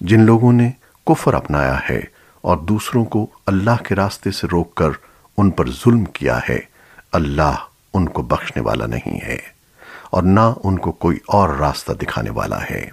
جن لوگوں نے کفر اپنایا ہے اور دوسروں کو اللہ کے راستے سے روک کر ان پر ظلم کیا ہے، اللہ ان کو بخشنے والا نہیں ہے اور نہ ان کو کوئی اور راستہ دکھانے والا ہے۔